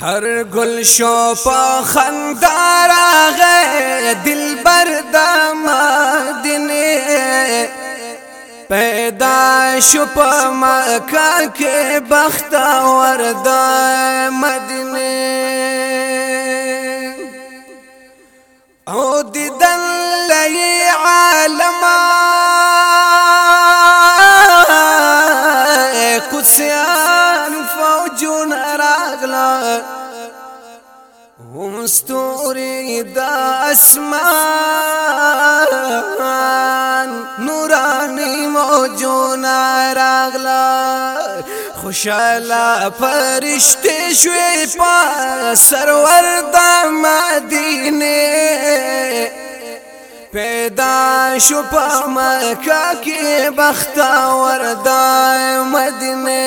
ہر گل شو پا خندارا گئے دل دن پیدا شپ ماں کے بخت اور ددنی او دل هم ستوري د اسمان نوراني موجونه راغله خوشاله فرشتي شوي په سرور د مدینه پیدا شو په مکه کې بختاور د مدینه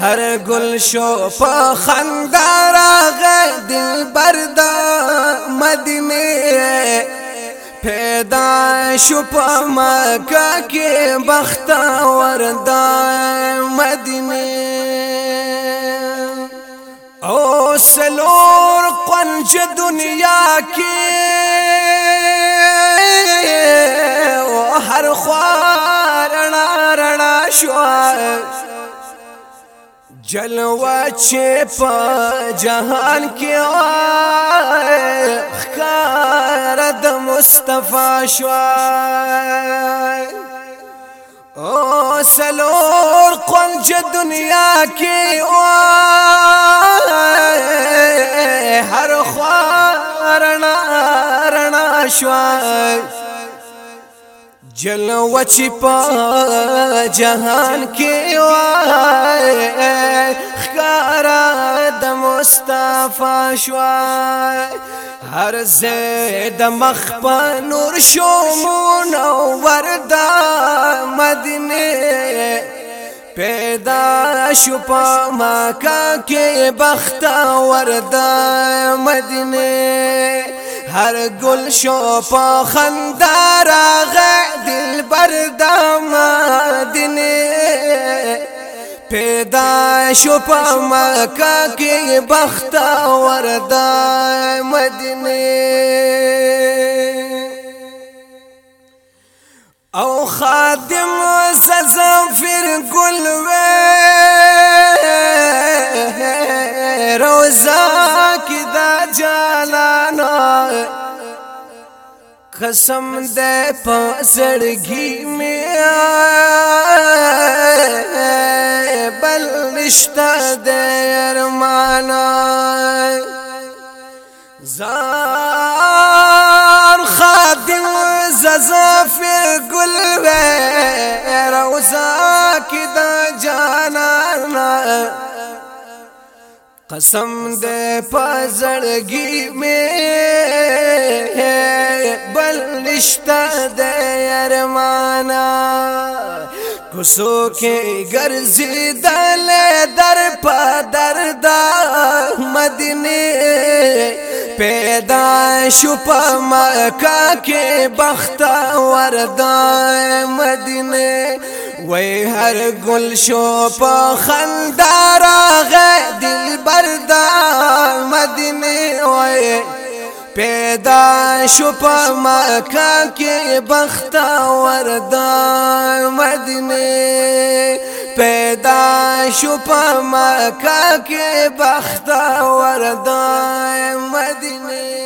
هر گل شو په خندا راغی دلبر د مدینه پیدا شو په مکه کې بختور د مدینه او سلور قنج دنیا کې هر خوار رڼا رڼا شو جلوه چې په جهان کې وای خکار د مصطفی شو او سلور قنج دنیا کې وای هر خوارنا رنا شو جلوه چې په جهان کې وای مصطفی شوا هر زید مخ په نور شو منور د مدینه پیدا شو په مکه کې بخت ورد مدینه هر گل شو په خندار غ دل برد مدینه پیدا شو په مکه کې بخت وردا مدینه او خادم سزافر ګل و روزا کې دا جلال قسم دې په زړګي مې بل رشتہ دې ارمان زار خادم ززافر گل وې روزا کې دا جانا قسم دې پزړګي مې بل نشتا د ارمانا کوسو کې ګرځي دل در په دردا مدینه پیدا شو په مکه کې بخت وردا وی هر گل شو په خندار غ دل بردا مدینه وی پیدا شو په مکه کې بخت وردا مدینه پیدا شو په مکه کې بخت وردا مدینه